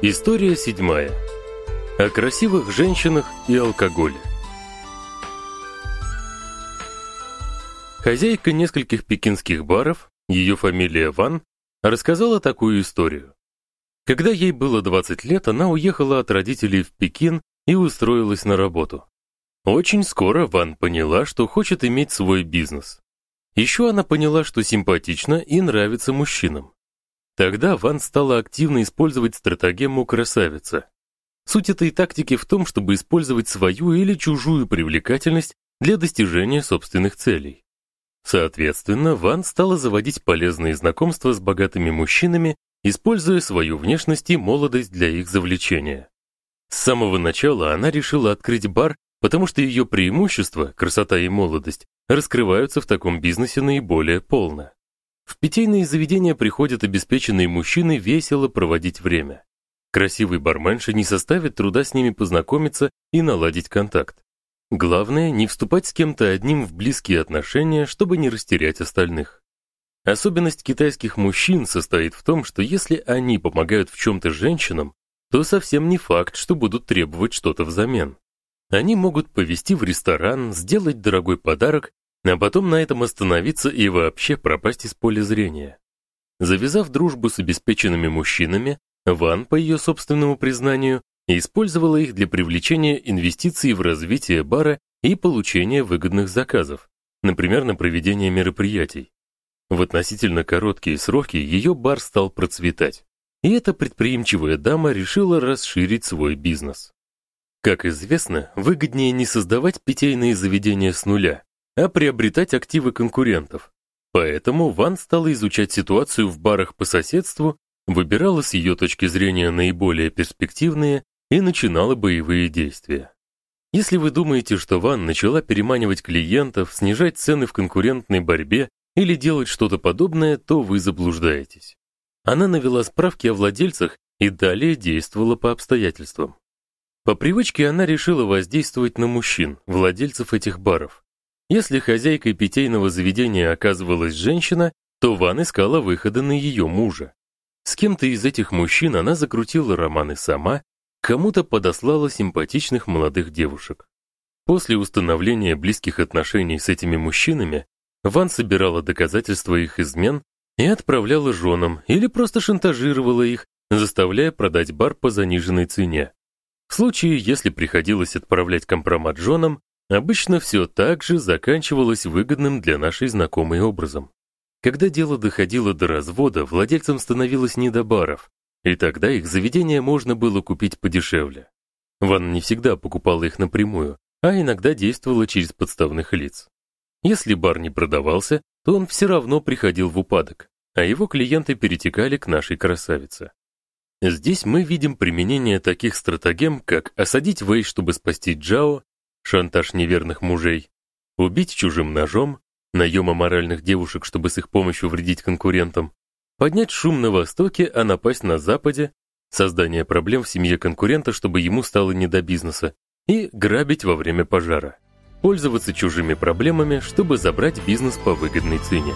История седьмая. О красивых женщинах и алкоголе. Хозяйка нескольких пекинских баров, ее фамилия Ван, рассказала такую историю. Когда ей было 20 лет, она уехала от родителей в Пекин и устроилась на работу. Очень скоро Ван поняла, что хочет иметь свой бизнес. Еще она поняла, что симпатична и нравится мужчинам. Тогда Ван стала активно использовать стратегему красавица. Суть этой тактики в том, чтобы использовать свою или чужую привлекательность для достижения собственных целей. Соответственно, Ван стала заводить полезные знакомства с богатыми мужчинами, используя свою внешность и молодость для их завлечения. С самого начала она решила открыть бар, потому что ее преимущества, красота и молодость, раскрываются в таком бизнесе наиболее полно. В питейные заведения приходят обеспеченные мужчины весело проводить время. Красивый барменша не составит труда с ними познакомиться и наладить контакт. Главное не вступать с кем-то одним в близкие отношения, чтобы не растерять остальных. Особенность китайских мужчин состоит в том, что если они помогают в чем то женщинам, то совсем не факт, что будут требовать что-то взамен. Они могут повести в ресторан, сделать дорогой подарок а потом на этом остановиться и вообще пропасть из поля зрения. Завязав дружбу с обеспеченными мужчинами, Ван, по ее собственному признанию, использовала их для привлечения инвестиций в развитие бара и получения выгодных заказов, например, на проведение мероприятий. В относительно короткие сроки ее бар стал процветать, и эта предприимчивая дама решила расширить свой бизнес. Как известно, выгоднее не создавать питейные заведения с нуля, а приобретать активы конкурентов. Поэтому Ван стала изучать ситуацию в барах по соседству, выбирала с ее точки зрения наиболее перспективные и начинала боевые действия. Если вы думаете, что Ван начала переманивать клиентов, снижать цены в конкурентной борьбе или делать что-то подобное, то вы заблуждаетесь. Она навела справки о владельцах и далее действовала по обстоятельствам. По привычке она решила воздействовать на мужчин, владельцев этих баров, если хозяйкой питейного заведения оказывалась женщина, то Ван искала выхода на ее мужа. С кем-то из этих мужчин она закрутила романы сама, кому-то подослала симпатичных молодых девушек. После установления близких отношений с этими мужчинами, Ван собирала доказательства их измен и отправляла женам или просто шантажировала их, заставляя продать бар по заниженной цене. В случае, если приходилось отправлять компромат женам, Обычно все так же заканчивалось выгодным для нашей знакомой образом. Когда дело доходило до развода, владельцам становилось не до баров, и тогда их заведения можно было купить подешевле. Ван не всегда покупала их напрямую, а иногда действовала через подставных лиц. Если бар не продавался, то он все равно приходил в упадок, а его клиенты перетекали к нашей красавице. Здесь мы видим применение таких стратегем, как осадить Вэй, чтобы спасти Джао, шантаж неверных мужей, убить чужим ножом, наем аморальных девушек, чтобы с их помощью вредить конкурентам, поднять шум на востоке, а напасть на западе, создание проблем в семье конкурента, чтобы ему стало не до бизнеса, и грабить во время пожара. Пользоваться чужими проблемами, чтобы забрать бизнес по выгодной цене.